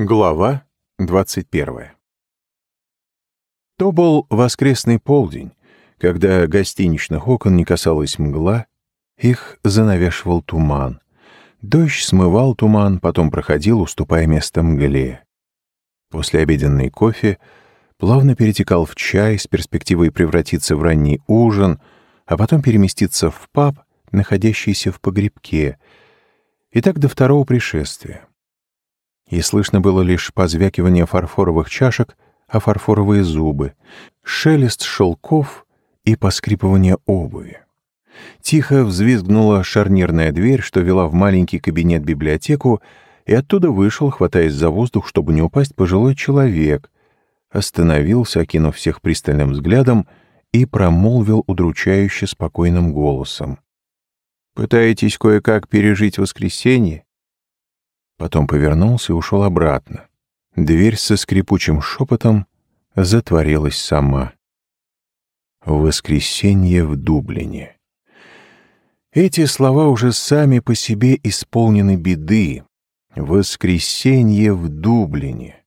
Глава 21 То был воскресный полдень, когда гостиничных окон не касалась мгла, их занавешивал туман. Дождь смывал туман, потом проходил, уступая место мгле. После обеденный кофе плавно перетекал в чай с перспективой превратиться в ранний ужин, а потом переместиться в паб, находящийся в погребке, и так до второго пришествия и слышно было лишь позвякивание фарфоровых чашек, а фарфоровые зубы, шелест шелков и поскрипывание обуви. Тихо взвизгнула шарнирная дверь, что вела в маленький кабинет-библиотеку, и оттуда вышел, хватаясь за воздух, чтобы не упасть, пожилой человек. Остановился, окинув всех пристальным взглядом, и промолвил удручающе спокойным голосом. «Пытаетесь кое-как пережить воскресенье? Потом повернулся и ушел обратно. Дверь со скрипучим шепотом затворилась сама. «Воскресенье в Дублине». Эти слова уже сами по себе исполнены беды. «Воскресенье в Дублине».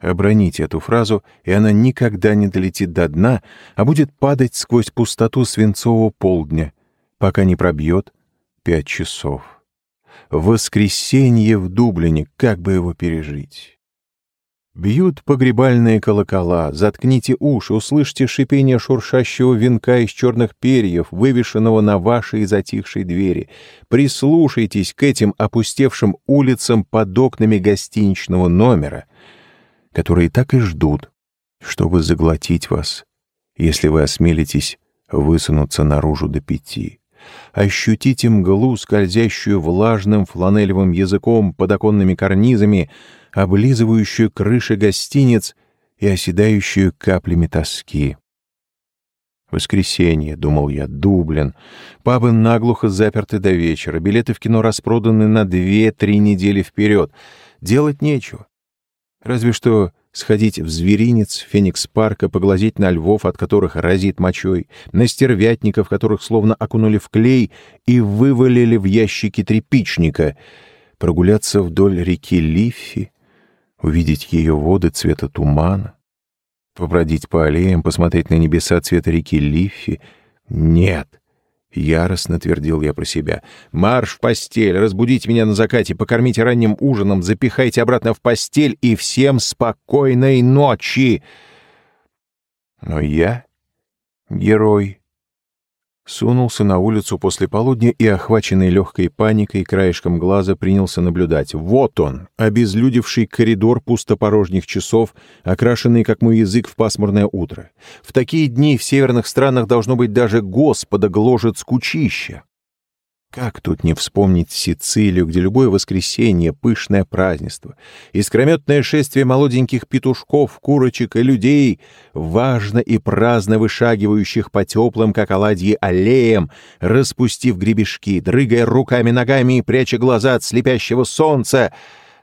Оброните эту фразу, и она никогда не долетит до дна, а будет падать сквозь пустоту свинцового полдня, пока не пробьет пять часов воскресенье в Дублине, как бы его пережить? Бьют погребальные колокола, заткните уши, услышьте шипение шуршащего венка из черных перьев, вывешенного на вашей затихшей двери. Прислушайтесь к этим опустевшим улицам под окнами гостиничного номера, которые так и ждут, чтобы заглотить вас, если вы осмелитесь высунуться наружу до пяти ощутите мглу, скользящую влажным фланелевым языком под оконными карнизами, облизывающую крыши гостиниц и оседающую каплями тоски. Воскресенье, — думал я, — Дублин. Пабы наглухо заперты до вечера, билеты в кино распроданы на две-три недели вперед. Делать нечего. Разве что сходить в зверинец Феникс-парка, поглазеть на львов, от которых разит мочой, на стервятников, которых словно окунули в клей и вывалили в ящики тряпичника, прогуляться вдоль реки Лиффи, увидеть ее воды цвета тумана, побродить по аллеям, посмотреть на небеса цвета реки Лиффи. Нет — Яростно твердил я про себя. «Марш в постель! Разбудите меня на закате, покормите ранним ужином, запихайте обратно в постель и всем спокойной ночи!» Но я — герой Сунулся на улицу после полудня и, охваченный легкой паникой, краешком глаза принялся наблюдать. Вот он, обезлюдевший коридор пустопорожних часов, окрашенный, как мой язык, в пасмурное утро. В такие дни в северных странах должно быть даже Господа гложет скучища. Как тут не вспомнить Сицилию, где любое воскресенье — пышное празднество, искрометное шествие молоденьких петушков, курочек и людей, важно и праздно вышагивающих по теплым, как оладьи, аллеям, распустив гребешки, дрыгая руками-ногами и пряча глаза от слепящего солнца,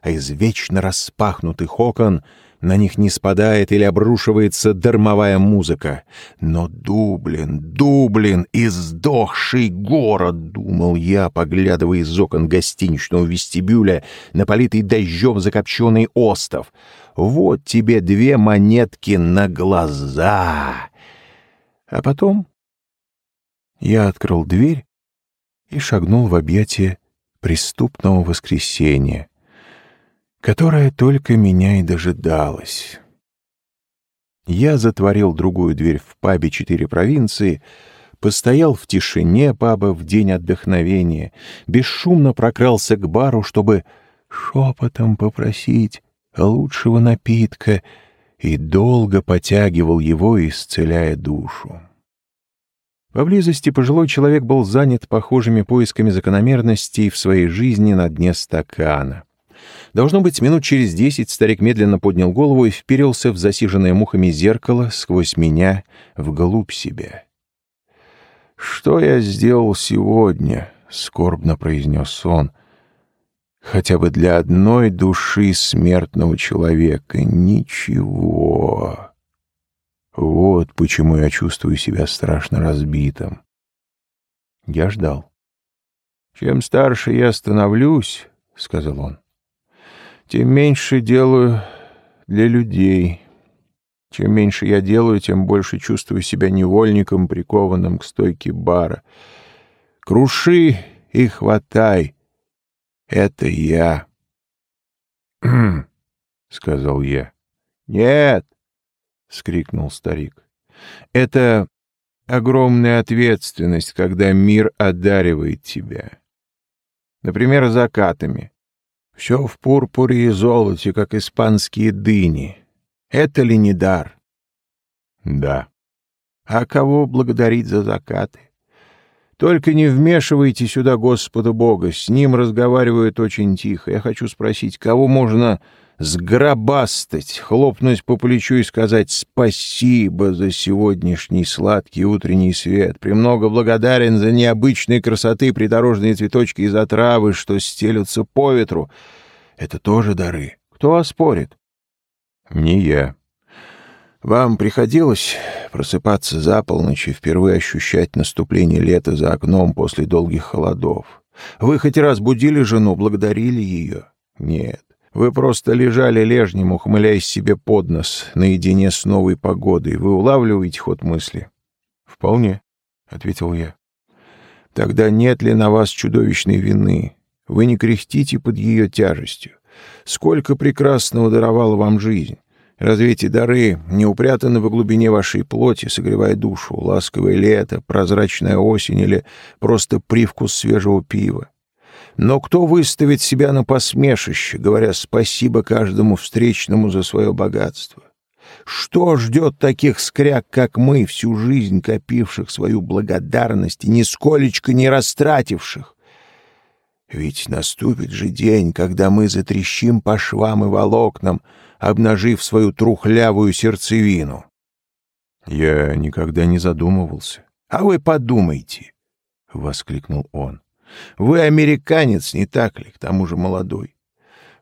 а из вечно распахнутых окон — на них не спадает или обрушивается дармовая музыка. Но Дублин, Дублин, издохший город, думал я, поглядывая из окон гостиничного вестибюля на политый дождем закопченный остов. Вот тебе две монетки на глаза. А потом я открыл дверь и шагнул в объятия преступного воскресения которая только меня и дожидалась. Я затворил другую дверь в пабе «Четыре провинции», постоял в тишине паба в день отдохновения, бесшумно прокрался к бару, чтобы шепотом попросить лучшего напитка, и долго потягивал его, исцеляя душу. Поблизости пожилой человек был занят похожими поисками закономерностей в своей жизни на дне стакана — Должно быть, минут через десять старик медленно поднял голову и вперился в засиженное мухами зеркало сквозь меня вглубь себя. «Что я сделал сегодня?» — скорбно произнес он. «Хотя бы для одной души смертного человека. Ничего. Вот почему я чувствую себя страшно разбитым». Я ждал. «Чем старше я становлюсь, — сказал он, тем меньше делаю для людей. Чем меньше я делаю, тем больше чувствую себя невольником, прикованным к стойке бара. Круши и хватай. Это я. — сказал я. «Нет!» — скрикнул старик. «Это огромная ответственность, когда мир одаривает тебя. Например, закатами. Все в пурпуре и золоте, как испанские дыни. Это ли не дар? Да. А кого благодарить за закаты? Только не вмешивайте сюда Господа Бога, с ним разговаривают очень тихо. Я хочу спросить, кого можно сгробастать, хлопнуть по плечу и сказать «спасибо за сегодняшний сладкий утренний свет, премного благодарен за необычные красоты придорожные цветочки из отравы, что стелются по ветру». Это тоже дары. Кто оспорит? Не я. Вам приходилось просыпаться за полночь и впервые ощущать наступление лета за окном после долгих холодов? Вы хоть раз будили жену, благодарили ее? Нет. Вы просто лежали лежнем, ухмыляясь себе под нос, наедине с новой погодой. Вы улавливаете ход мысли? — Вполне, — ответил я. — Тогда нет ли на вас чудовищной вины? Вы не кряхтите под ее тяжестью. Сколько прекрасного даровала вам жизнь! Разве эти дары не упрятаны во глубине вашей плоти, согревая душу, ласковое лето, прозрачная осень или просто привкус свежего пива? Но кто выставит себя на посмешище, говоря спасибо каждому встречному за свое богатство? Что ждет таких скряг, как мы, всю жизнь копивших свою благодарность и нисколечко не растративших? Ведь наступит же день, когда мы затрещим по швам и волокнам, обнажив свою трухлявую сердцевину. Я никогда не задумывался. — А вы подумайте! — воскликнул он. Вы американец, не так ли, к тому же молодой.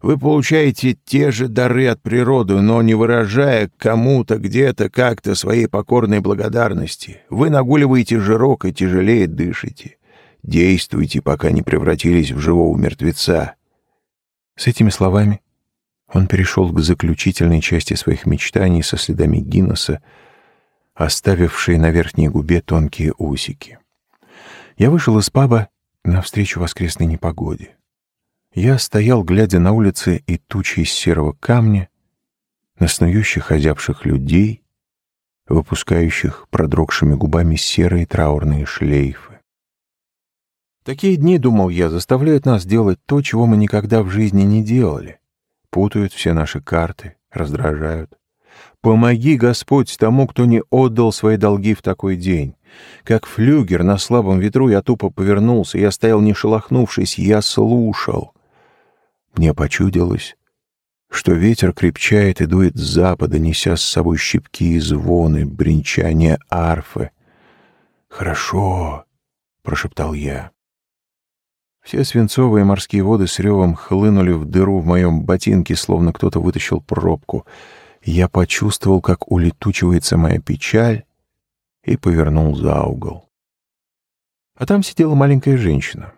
Вы получаете те же дары от природы, но не выражая кому-то где-то как-то своей покорной благодарности. Вы нагуливаете жирок и тяжелее дышите. Действуйте, пока не превратились в живого мертвеца. С этими словами он перешел к заключительной части своих мечтаний со следами Гиннесса, оставившей на верхней губе тонкие усики. Я вышел из паба навстречу воскресной непогоде. Я стоял, глядя на улицы и тучи из серого камня, на снующих озябших людей, выпускающих продрогшими губами серые траурные шлейфы. Такие дни, думал я, заставляют нас делать то, чего мы никогда в жизни не делали. Путают все наши карты, раздражают. Помоги, Господь, тому, кто не отдал свои долги в такой день. Как флюгер на слабом ветру я тупо повернулся, я стоял не шелохнувшись, я слушал. Мне почудилось, что ветер крепчает и дует с запада, неся с собой щипки и звоны, бренчание арфы. «Хорошо», — прошептал я. Все свинцовые морские воды с ревом хлынули в дыру в моем ботинке, словно кто-то вытащил пробку. Я почувствовал, как улетучивается моя печаль, и повернул за угол. А там сидела маленькая женщина.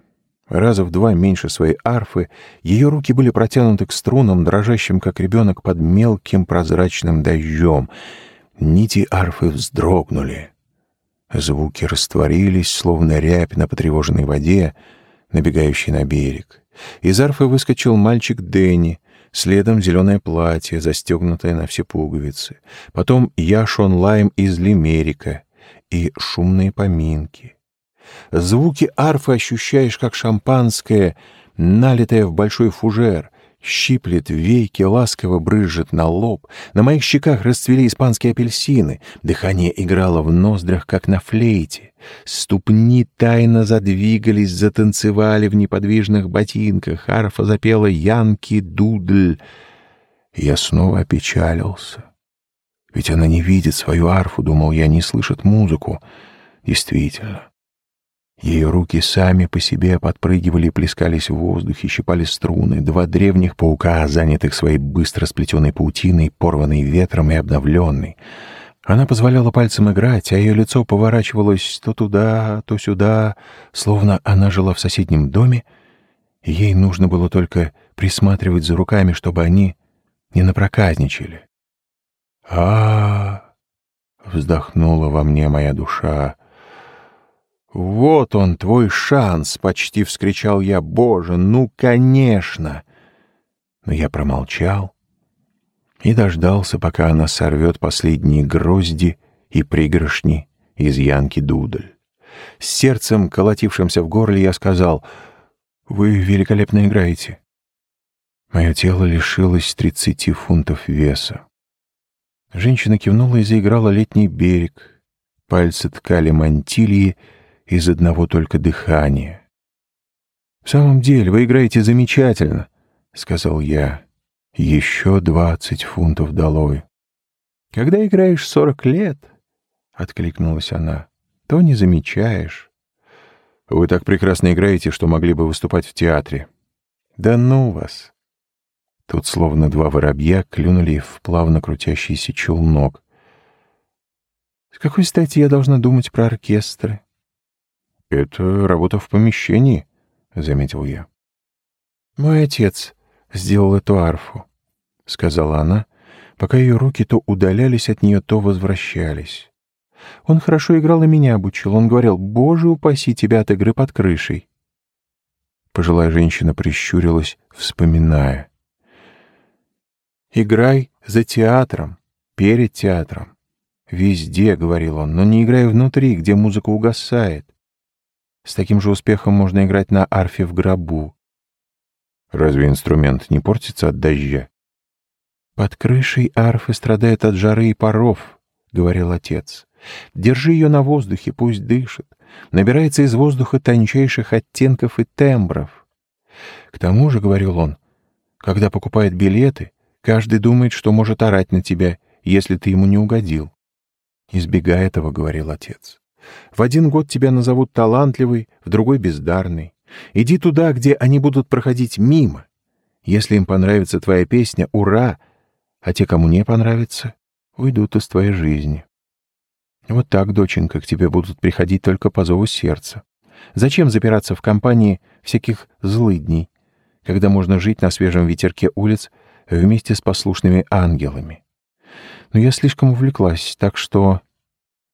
Раза в два меньше своей арфы, ее руки были протянуты к струнам, дрожащим, как ребенок, под мелким прозрачным дождем. Нити арфы вздрогнули. Звуки растворились, словно рябь на потревоженной воде, набегающей на берег. Из арфы выскочил мальчик Дэнни, следом зеленое платье, застегнутое на все пуговицы. Потом Яшон Лайм из Лимерика, и шумные поминки. Звуки арфы ощущаешь, как шампанское, налитое в большой фужер, щиплет веки, ласково брызжет на лоб. На моих щеках расцвели испанские апельсины, дыхание играло в ноздрях, как на флейте. Ступни тайно задвигались, затанцевали в неподвижных ботинках. Арфа запела «Янки Дудль». Я снова опечалился. Ведь она не видит свою арфу, думал я, не слышит музыку. Действительно. Ее руки сами по себе подпрыгивали и плескались в воздухе, щипали струны. Два древних паука, занятых своей быстро сплетенной паутиной, порванной ветром и обновленной. Она позволяла пальцем играть, а ее лицо поворачивалось то туда, то сюда, словно она жила в соседнем доме, ей нужно было только присматривать за руками, чтобы они не напроказничали. А, вздохнула во мне моя душа. «Вот он, твой шанс!» — почти вскричал я. «Боже, ну, конечно!» Но я промолчал и дождался, пока она сорвет последние грозди и пригоршни из Янки Дудль. С сердцем, колотившимся в горле, я сказал, «Вы великолепно играете». Мое тело лишилось тридцати фунтов веса. Женщина кивнула и заиграла летний берег. Пальцы ткали мантильи из одного только дыхания. «В самом деле, вы играете замечательно», — сказал я. «Еще двадцать фунтов долой». «Когда играешь сорок лет», — откликнулась она, — «то не замечаешь». «Вы так прекрасно играете, что могли бы выступать в театре». «Да ну вас!» Тут словно два воробья клюнули в плавно крутящийся челнок. «С какой стати я должна думать про оркестры?» «Это работа в помещении», — заметил я. «Мой отец сделал эту арфу», — сказала она, пока ее руки то удалялись от нее, то возвращались. Он хорошо играл и меня обучил. Он говорил, «Боже, упаси тебя от игры под крышей». Пожилая женщина прищурилась, вспоминая. «Играй за театром, перед театром. Везде, — говорил он, — но не играй внутри, где музыка угасает. С таким же успехом можно играть на арфе в гробу. Разве инструмент не портится от дождя? «Под крышей арфы страдает от жары и паров», — говорил отец. «Держи ее на воздухе, пусть дышит. Набирается из воздуха тончайших оттенков и тембров. К тому же, — говорил он, — когда покупает билеты, каждый думает, что может орать на тебя, если ты ему не угодил. «Избегай этого», — говорил отец. В один год тебя назовут талантливый, в другой — бездарный. Иди туда, где они будут проходить мимо. Если им понравится твоя песня, ура! А те, кому не понравится, уйдут из твоей жизни. Вот так, доченька, к тебе будут приходить только по зову сердца. Зачем запираться в компании всяких злыдней, когда можно жить на свежем ветерке улиц вместе с послушными ангелами? Но я слишком увлеклась, так что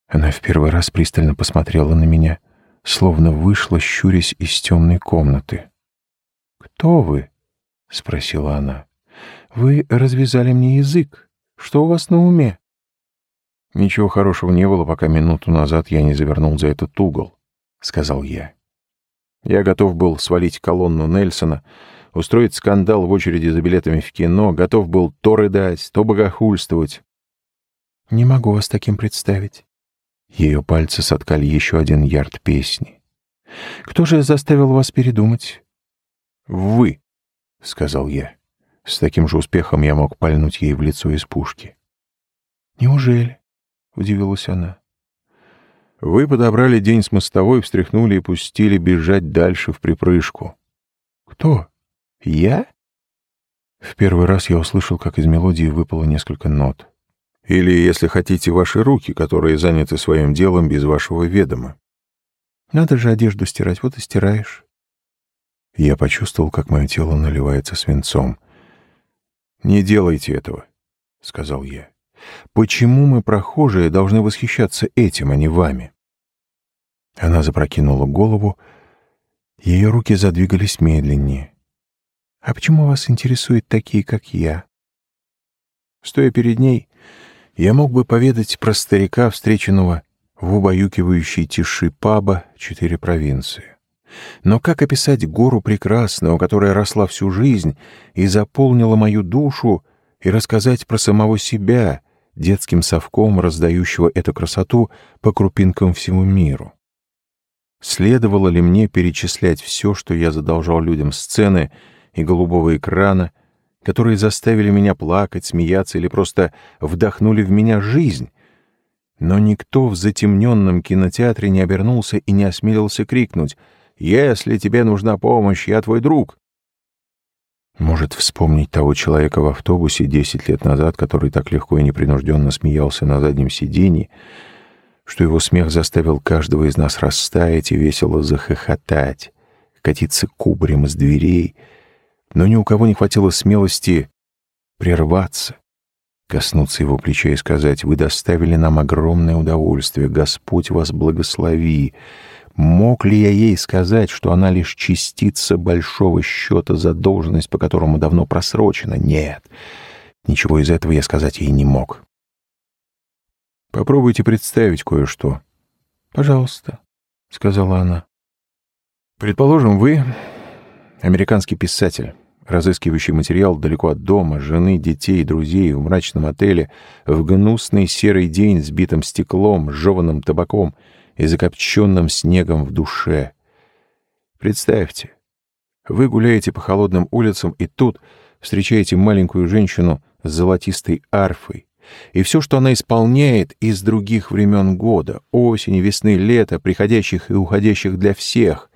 она в первый раз пристально посмотрела на меня, словно вышла, щурясь из темной комнаты. «Кто вы?» — спросила она. «Вы развязали мне язык. Что у вас на уме?» «Ничего хорошего не было, пока минуту назад я не завернул за этот угол», — сказал я. Я готов был свалить колонну Нельсона, устроить скандал в очереди за билетами в кино, готов был то рыдать, то богохульствовать. «Не могу вас таким представить. Ее пальцы соткали еще один ярд песни. «Кто же заставил вас передумать?» «Вы», — сказал я. С таким же успехом я мог пальнуть ей в лицо из пушки. «Неужели?» — удивилась она. «Вы подобрали день с мостовой, встряхнули и пустили бежать дальше в припрыжку». «Кто? Я?» В первый раз я услышал, как из мелодии выпало несколько нот. Или, если хотите, ваши руки, которые заняты своим делом без вашего ведома. Надо же одежду стирать, вот и стираешь. Я почувствовал, как мое тело наливается свинцом. «Не делайте этого», — сказал я. «Почему мы, прохожие, должны восхищаться этим, а не вами?» Она запрокинула голову, ее руки задвигались медленнее. «А почему вас интересуют такие, как я?» Стоя перед ней, я мог бы поведать про старика, встреченного в убаюкивающей тиши паба четыре провинции. Но как описать гору прекрасного, которая росла всю жизнь и заполнила мою душу, и рассказать про самого себя, детским совком, раздающего эту красоту по крупинкам всему миру? Следовало ли мне перечислять все, что я задолжал людям сцены и голубого экрана, которые заставили меня плакать, смеяться или просто вдохнули в меня жизнь. Но никто в затемненном кинотеатре не обернулся и не осмелился крикнуть «Если тебе нужна помощь, я твой друг!» Может, вспомнить того человека в автобусе десять лет назад, который так легко и непринужденно смеялся на заднем сиденье, что его смех заставил каждого из нас растаять и весело захохотать, катиться кубарем из дверей — но ни у кого не хватило смелости прерваться, коснуться его плеча и сказать, «Вы доставили нам огромное удовольствие, Господь вас благослови». Мог ли я ей сказать, что она лишь частица большого счета за должность, по которому давно просрочена? Нет, ничего из этого я сказать ей не мог. «Попробуйте представить кое-что». «Пожалуйста», — сказала она. «Предположим, вы американский писатель» разыскивающий материал далеко от дома, жены, детей, друзей, в мрачном отеле, в гнусный серый день с битым стеклом, жеванным табаком и закопченным снегом в душе. Представьте, вы гуляете по холодным улицам, и тут встречаете маленькую женщину с золотистой арфой, и все, что она исполняет из других времен года, осени, весны, лета, приходящих и уходящих для всех,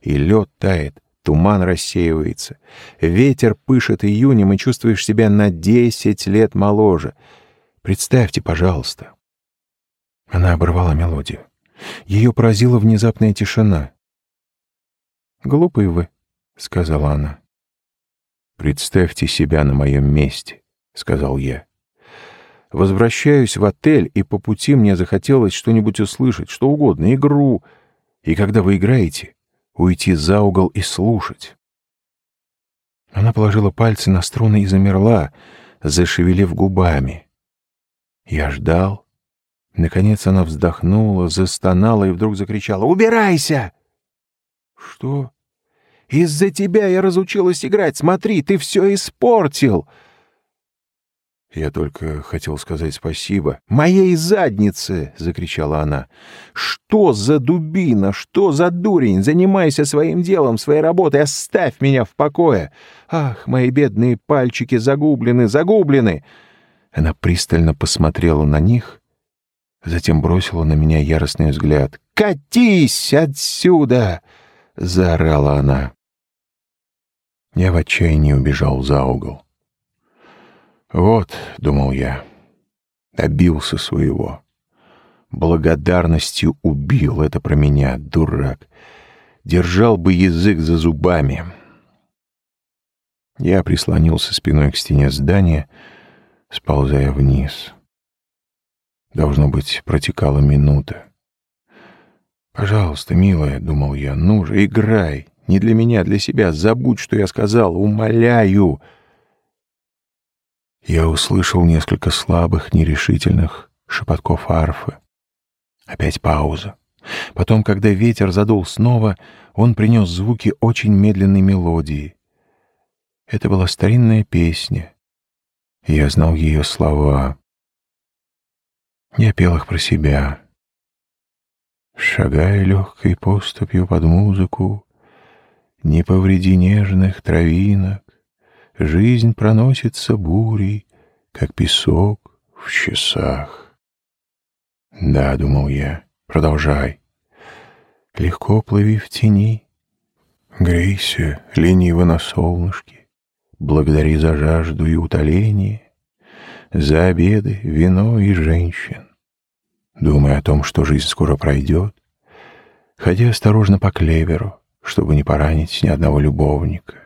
и лед тает, Туман рассеивается. Ветер пышет июнем, и чувствуешь себя на десять лет моложе. Представьте, пожалуйста. Она оборвала мелодию. Ее поразила внезапная тишина. «Глупый вы», — сказала она. «Представьте себя на моем месте», — сказал я. Возвращаюсь в отель, и по пути мне захотелось что-нибудь услышать, что угодно, игру. И когда вы играете, уйти за угол и слушать. Она положила пальцы на струны и замерла, зашевелив губами. Я ждал. Наконец она вздохнула, застонала и вдруг закричала «Убирайся!» «Что?» «Из-за тебя я разучилась играть. Смотри, ты все испортил!» Я только хотел сказать спасибо. «Моей заднице!» — закричала она. «Что за дубина? Что за дурень? Занимайся своим делом, своей работой, оставь меня в покое! Ах, мои бедные пальчики загублены, загублены!» Она пристально посмотрела на них, затем бросила на меня яростный взгляд. «Катись отсюда!» — заорала она. Я в отчаянии убежал за угол. Вот, — думал я, — добился своего. Благодарностью убил это про меня, дурак. Держал бы язык за зубами. Я прислонился спиной к стене здания, сползая вниз. Должно быть, протекала минута. «Пожалуйста, милая», — думал я, — «ну же, играй. Не для меня, а для себя. Забудь, что я сказал. Умоляю». Я услышал несколько слабых, нерешительных шепотков арфы. Опять пауза. Потом, когда ветер задул снова, он принес звуки очень медленной мелодии. Это была старинная песня. Я знал ее слова. Я пел их про себя. Шагая легкой поступью под музыку, Не повреди нежных травинок, Жизнь проносится бурей, как песок в часах. Да, думал я, продолжай. Легко плыви в тени, грейся лениво на солнышке, благодари за жажду и утоление, за обеды, вино и женщин. Думай о том, что жизнь скоро пройдет, ходи осторожно по клеверу, чтобы не поранить ни одного любовника.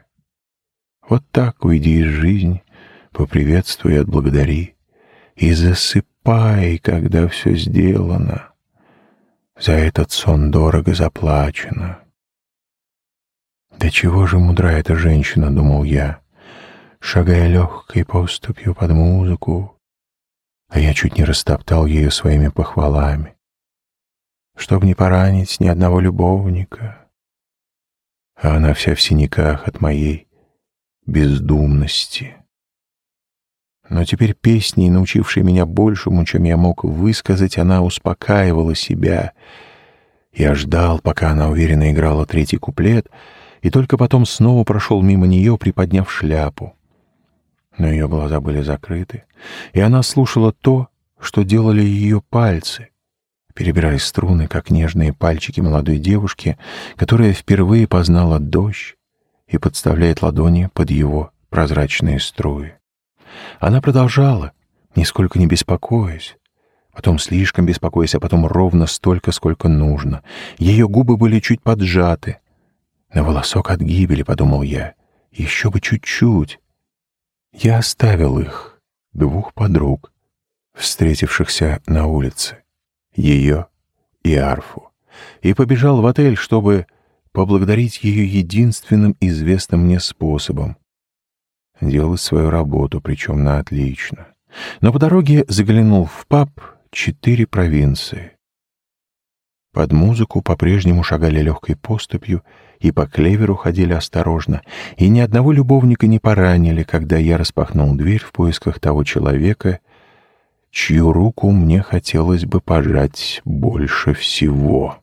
Вот так уйди из жизни, поприветствуй и отблагодари, и засыпай, когда все сделано. За этот сон дорого заплачено. Да чего же мудра эта женщина, думал я, шагая легкой поступью под музыку, а я чуть не растоптал ее своими похвалами, чтоб не поранить ни одного любовника. А она вся в синяках от моей бездумности. Но теперь песней, научившей меня большему, чем я мог высказать, она успокаивала себя. Я ждал, пока она уверенно играла третий куплет, и только потом снова прошел мимо нее, приподняв шляпу. Но ее глаза были закрыты, и она слушала то, что делали ее пальцы, перебирая струны, как нежные пальчики молодой девушки, которая впервые познала дождь, и подставляет ладони под его прозрачные струи. Она продолжала, нисколько не беспокоясь, потом слишком беспокоясь, а потом ровно столько, сколько нужно. Ее губы были чуть поджаты. На волосок от гибели, подумал я, Еще бы чуть-чуть. Я оставил их, двух подруг, встретившихся на улице, ее и Арфу, и побежал в отель, чтобы поблагодарить ее единственным известным мне способом — делать свою работу, причем на отлично. Но по дороге заглянул в паб четыре провинции. Под музыку по-прежнему шагали легкой поступью и по клеверу ходили осторожно, и ни одного любовника не поранили, когда я распахнул дверь в поисках того человека, чью руку мне хотелось бы пожать больше всего.